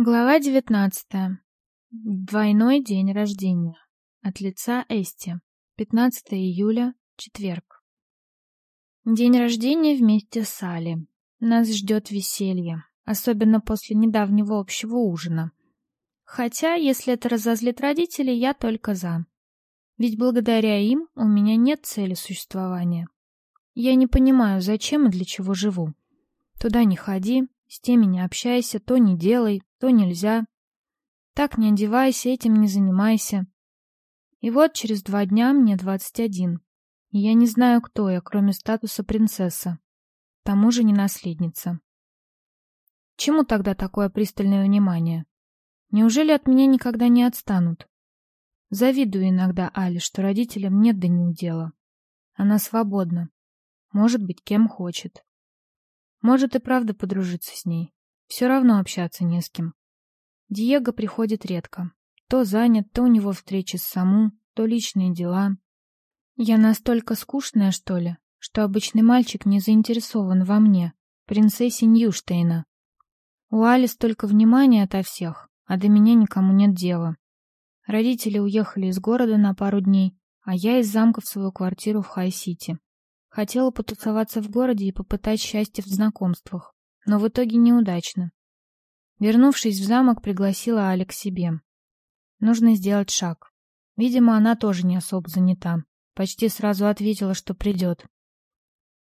Глава девятнадцатая. Двойной день рождения. От лица Эсти. 15 июля, четверг. День рождения вместе с Али. Нас ждет веселье, особенно после недавнего общего ужина. Хотя, если это разозлит родителей, я только за. Ведь благодаря им у меня нет цели существования. Я не понимаю, зачем и для чего живу. Туда не ходи, с теми не общайся, то не делай, то нельзя. Так не одевайся, этим не занимайся. И вот через два дня мне двадцать один. И я не знаю, кто я, кроме статуса принцесса. К тому же не наследница. Чему тогда такое пристальное внимание? Неужели от меня никогда не отстанут? Завидую иногда Али, что родителям нет до нее дела. Она свободна. Может быть, кем хочет. Может и правда подружиться с ней. Все равно общаться не с кем. Диего приходит редко. То занят, то у него встречи с Саму, то личные дела. Я настолько скучная, что ли, что обычный мальчик не заинтересован во мне, принцессе Ньюштейна. У Али столько внимания ото всех, а до меня никому нет дела. Родители уехали из города на пару дней, а я из замка в свою квартиру в Хай-Сити. Хотела потусоваться в городе и попытать счастье в знакомствах, но в итоге неудачно. Вернувшись в замок, пригласила Аля к себе. Нужно сделать шаг. Видимо, она тоже не особо занята. Почти сразу ответила, что придет.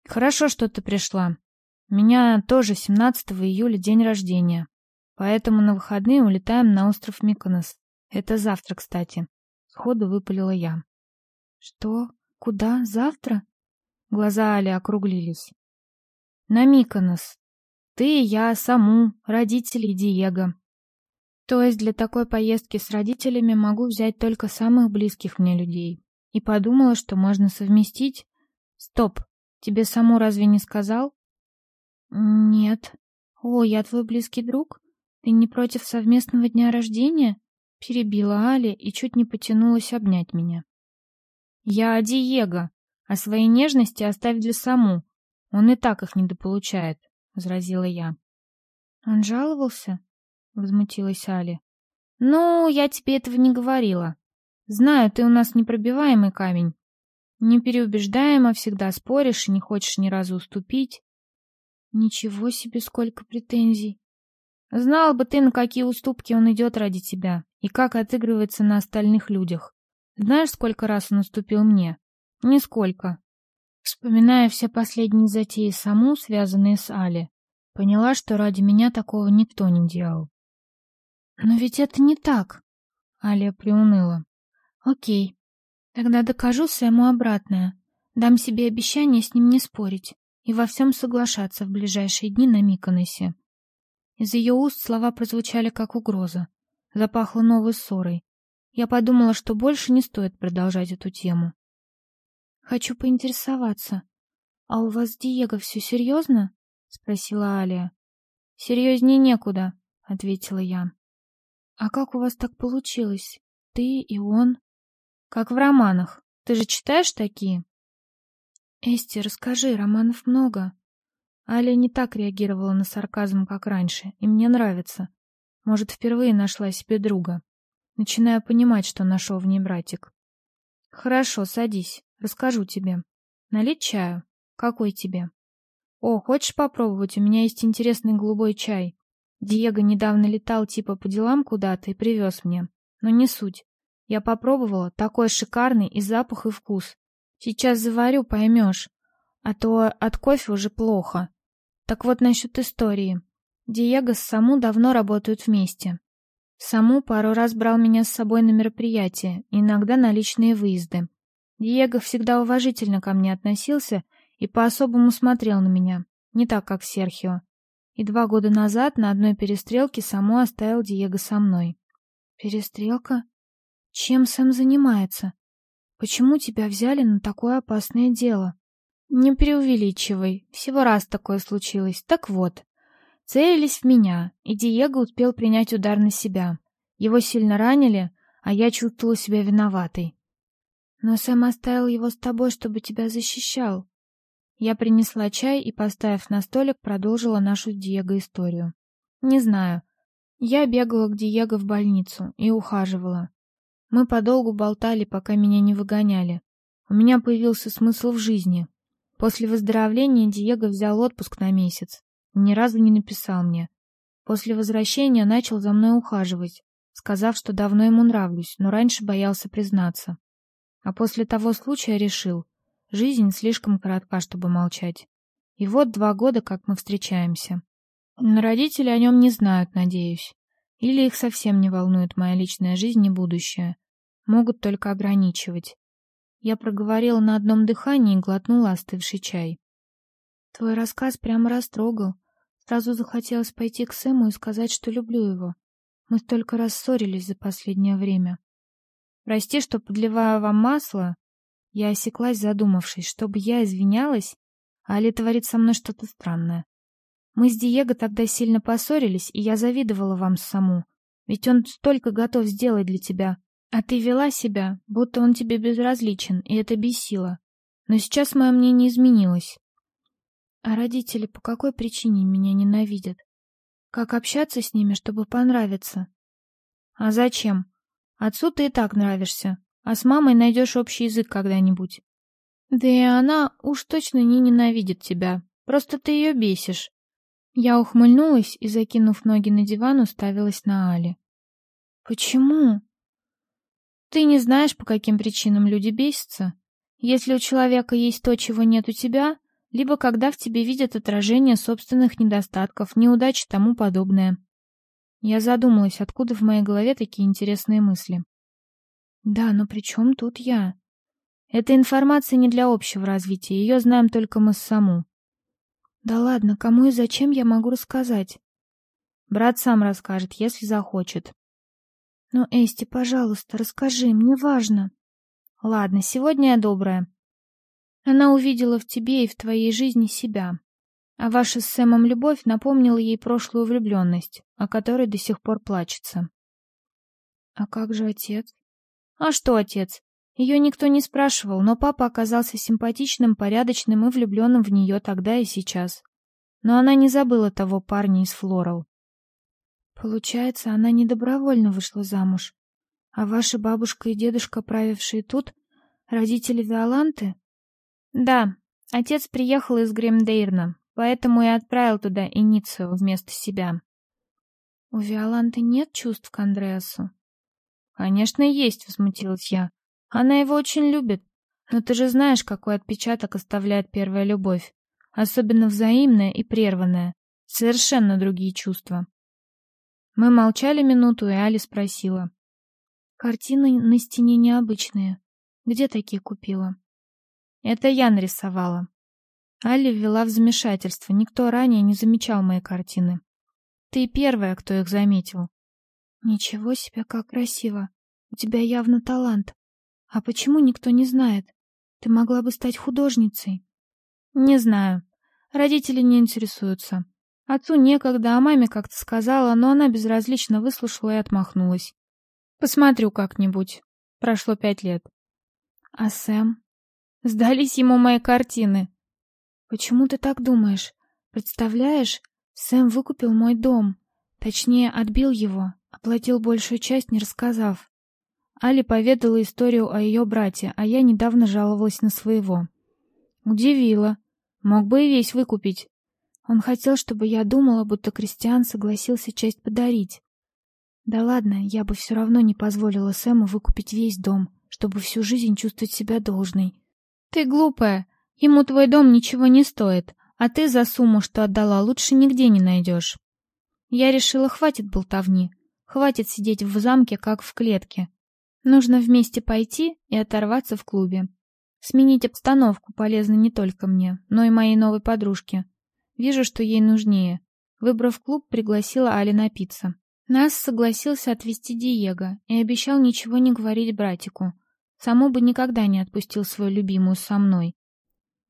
«Хорошо, что ты пришла. У меня тоже 17 июля день рождения, поэтому на выходные улетаем на остров Миконос. Это завтра, кстати». Сходу выпалила я. «Что? Куда? Завтра?» Глаза Али округлились. «На Миконос. Ты, я, Саму, родители Диего. То есть для такой поездки с родителями могу взять только самых близких мне людей. И подумала, что можно совместить... Стоп, тебе Саму разве не сказал? Нет. О, я твой близкий друг? Ты не против совместного дня рождения? Перебила Али и чуть не потянулась обнять меня. Я Диего, а свои нежности оставь для саму. Он и так их недополучает, — возразила я. — Он жаловался? — возмутилась Али. — Ну, я тебе этого не говорила. Знаю, ты у нас непробиваемый камень. Не переубеждаемо, всегда споришь и не хочешь ни разу уступить. Ничего себе, сколько претензий. Знал бы ты, на какие уступки он идет ради тебя и как отыгрывается на остальных людях. Знаешь, сколько раз он уступил мне? Нисколько. Вспоминая все последние затеи саму, связанные с Али, поняла, что ради меня такого никто не делал. Но ведь это не так. Алия приуныла. Окей. Тогда докажу Сэму обратное. Дам себе обещание с ним не спорить и во всем соглашаться в ближайшие дни на Миконосе. Из ее уст слова прозвучали как угроза. Запахло новой ссорой. Я подумала, что больше не стоит продолжать эту тему. Хочу поинтересоваться. А у вас с Диего все серьезно? спросила Алия. Серьезнее некуда, ответила я. А как у вас так получилось? Ты и он? Как в романах. Ты же читаешь такие? Эсти, расскажи, романов много. Аля не так реагировала на сарказм, как раньше, и мне нравится. Может, впервые нашла себе друга. Начинаю понимать, что нашел в ней братик. Хорошо, садись. Расскажу тебе. Налить чаю? Какой тебе? О, хочешь попробовать? У меня есть интересный голубой чай. Диего недавно летал типа по делам куда-то и привез мне. Но не суть. Я попробовала, такой шикарный и запах, и вкус. Сейчас заварю, поймешь. А то от кофе уже плохо. Так вот насчет истории. Диего с Саму давно работают вместе. Саму пару раз брал меня с собой на мероприятия, иногда на личные выезды. Диего всегда уважительно ко мне относился и по-особому смотрел на меня, не так, как Серхио. И два года назад на одной перестрелке Само оставил Диего со мной. Перестрелка? Чем Сэм занимается? Почему тебя взяли на такое опасное дело? Не преувеличивай, всего раз такое случилось. Так вот, целились в меня, и Диего успел принять удар на себя. Его сильно ранили, а я чувствовала себя виноватой. Но Сэм оставил его с тобой, чтобы тебя защищал. Я принесла чай и, поставив на столик, продолжила нашу Диего историю. Не знаю. Я бегала к Диего в больницу и ухаживала. Мы подолгу болтали, пока меня не выгоняли. У меня появился смысл в жизни. После выздоровления Диего взял отпуск на месяц. Ни разу не написал мне. После возвращения начал за мной ухаживать, сказав, что давно ему нравлюсь, но раньше боялся признаться. А после того случая решил, жизнь слишком коротка, чтобы молчать. И вот два года, как мы встречаемся. Но родители о нем не знают, надеюсь. Или их совсем не волнует моя личная жизнь и будущее. Могут только ограничивать. Я проговорила на одном дыхании и глотнула остывший чай. Твой рассказ прямо растрогал. Сразу захотелось пойти к Сэму и сказать, что люблю его. Мы столько раз ссорились за последнее время. Прости, что подливаю вам масло. Я осеклась, задумавшись, чтобы я извинялась, а Али творит со мной что-то странное. Мы с Диего тогда сильно поссорились, и я завидовала вам саму. Ведь он столько готов сделать для тебя. А ты вела себя, будто он тебе безразличен, и это бесило. Но сейчас мое мнение изменилось. А родители по какой причине меня ненавидят? Как общаться с ними, чтобы понравиться? А зачем? Отцу ты и так нравишься, а с мамой найдешь общий язык когда-нибудь. Да и она уж точно не ненавидит тебя, просто ты ее бесишь. Я ухмыльнулась и, закинув ноги на диван, уставилась на Али. Почему? Ты не знаешь, по каким причинам люди бесятся? Если у человека есть то, чего нет у тебя, либо когда в тебе видят отражение собственных недостатков, неудач и тому подобное. Я задумалась, откуда в моей голове такие интересные мысли. Да, но при чем тут я? Эта информация не для общего развития, ее знаем только мы с саму. Да ладно, кому и зачем я могу рассказать? Брат сам расскажет, если захочет. Ну, Эсти, пожалуйста, расскажи, мне важно. Ладно, сегодня я добрая. Она увидела в тебе и в твоей жизни себя. А ваша с Сэмом любовь напомнила ей прошлую влюбленность, о которой до сих пор плачется. А как же отец? А что отец? Ее никто не спрашивал, но папа оказался симпатичным, порядочным и влюбленным в нее тогда и сейчас. Но она не забыла того парня из Флорал. Получается, она не добровольно вышла замуж. А ваша бабушка и дедушка, правившие тут, родители Виоланты? Да, отец приехал из Гримдейрна, поэтому и отправил туда Иницию вместо себя. У Виоланты нет чувств к Андреасу? Конечно, есть, возмутилась я. Она его очень любит. Но ты же знаешь, какой отпечаток оставляет первая любовь. Особенно взаимная и прерванная. Совершенно другие чувства. Мы молчали минуту, и Али спросила. Картины на стене необычные. Где такие купила? Это я нарисовала. Алли ввела в замешательство. Никто ранее не замечал мои картины. Ты первая, кто их заметил. Ничего себе, как красиво. У тебя явно талант. А почему никто не знает? Ты могла бы стать художницей. Не знаю. Родители не интересуются. Отцу некогда, а маме как-то сказала, но она безразлично выслушала и отмахнулась. Посмотрю как-нибудь. Прошло пять лет. А Сэм? Сдались ему мои картины. Почему ты так думаешь? Представляешь, Сэм выкупил мой дом. Точнее, отбил его, оплатил большую часть, не рассказав. Али поведала историю о ее брате, а я недавно жаловалась на своего. Удивила. Мог бы и весь выкупить. Он хотел, чтобы я думала, будто Кристиан согласился часть подарить. Да ладно, я бы все равно не позволила Сэму выкупить весь дом, чтобы всю жизнь чувствовать себя должной. Ты глупая. Ему твой дом ничего не стоит, а ты за сумму, что отдала, лучше нигде не найдешь. Я решила, хватит болтовни. Хватит сидеть в замке, как в клетке. Нужно вместе пойти и оторваться в клубе. Сменить обстановку полезно не только мне, но и моей новой подружке. Вижу, что ей нужнее. Выбрав клуб, пригласила Али напиться. Нас согласился отвезти Диего и обещал ничего не говорить братику. Саму бы никогда не отпустил свою любимую со мной.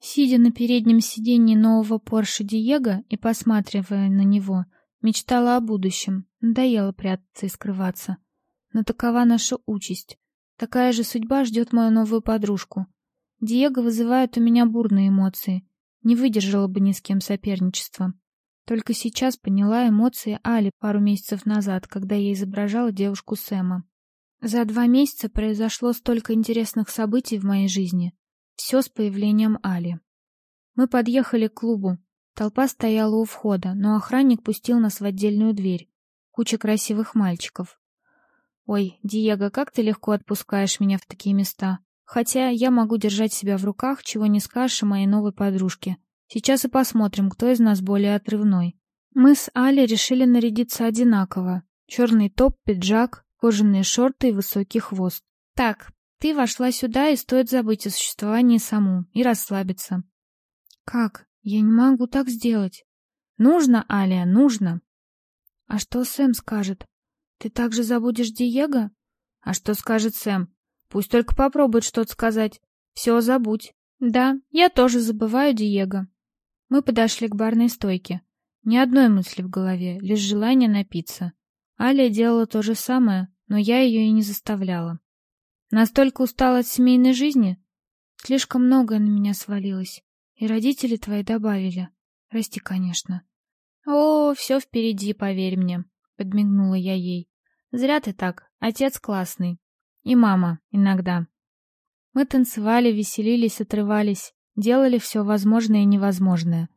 Сидя на переднем сиденье нового Порше Диего и посматривая на него, мечтала о будущем. Надоело прятаться и скрываться. Но такова наша участь. Такая же судьба ждет мою новую подружку. Диего вызывает у меня бурные эмоции. Не выдержала бы ни с кем соперничества. Только сейчас поняла эмоции Али пару месяцев назад, когда я изображала девушку Сэма. За два месяца произошло столько интересных событий в моей жизни. Все с появлением Али. Мы подъехали к клубу. Толпа стояла у входа, но охранник пустил нас в отдельную дверь. Куча красивых мальчиков. Ой, Диего, как ты легко отпускаешь меня в такие места. Хотя я могу держать себя в руках, чего не скажешь о моей новой подружке. Сейчас и посмотрим, кто из нас более отрывной. Мы с Али решили нарядиться одинаково. Черный топ, пиджак, кожаные шорты и высокий хвост. Так, ты вошла сюда, и стоит забыть о существовании саму и расслабиться. Как? Я не могу так сделать. Нужно, Алия, нужно. А что Сэм скажет? Ты также забудешь Диего? А что скажет Сэм? Пусть только попробует что-то сказать. Все забудь. Да, я тоже забываю Диего. Мы подошли к барной стойке. Ни одной мысли в голове, лишь желание напиться. Алия делала то же самое, но я ее и не заставляла. Настолько устала от семейной жизни? Слишком многое на меня свалилось. И родители твои добавили. Прости, конечно. О, все впереди, поверь мне, подмигнула я ей. Зря ты так. Отец классный. И мама иногда. Мы танцевали, веселились, отрывались, делали все возможное и невозможное.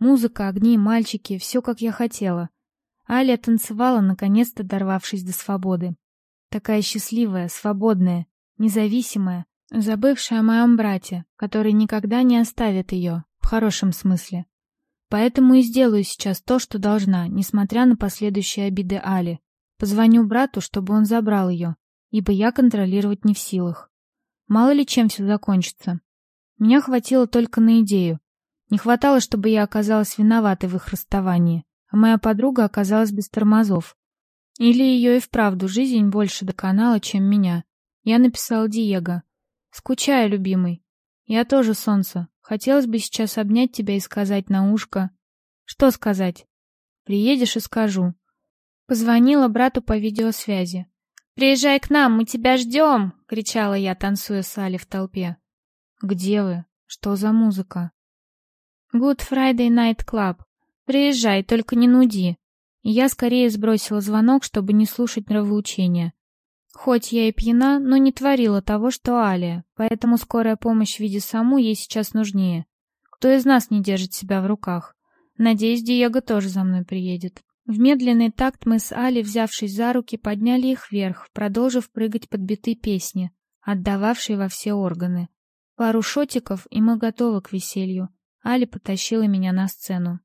Музыка, огни, мальчики, все как я хотела. Аля танцевала, наконец-то дорвавшись до свободы. Такая счастливая, свободная, независимая, забывшая о моем брате, который никогда не оставит ее, в хорошем смысле. Поэтому и сделаю сейчас то, что должна, несмотря на последующие обиды Али. Позвоню брату, чтобы он забрал ее, ибо я контролировать не в силах. Мало ли чем все закончится. Меня хватило только на идею. Не хватало, чтобы я оказалась виноватой в их расставании, а моя подруга оказалась без тормозов. Или ее и вправду жизнь больше доконала, чем меня. Я написал Диего. «Скучаю, любимый. Я тоже, солнце. Хотелось бы сейчас обнять тебя и сказать на ушко...» «Что сказать?» «Приедешь и скажу». Позвонила брату по видеосвязи. «Приезжай к нам, мы тебя ждем!» — кричала я, танцуя с Али в толпе. «Где вы? Что за музыка?» «Good Friday Night Club. Приезжай, только не нуди. И я скорее сбросила звонок, чтобы не слушать нравоучения. Хоть я и пьяна, но не творила того, что Алия, поэтому скорая помощь в виде саму ей сейчас нужнее. Кто из нас не держит себя в руках? Надеюсь, Диего тоже за мной приедет. В медленный такт мы с Али, взявшись за руки, подняли их вверх, продолжив прыгать под биты песни, отдававшие во все органы. Пару шотиков, и мы готовы к веселью. Али потащила меня на сцену.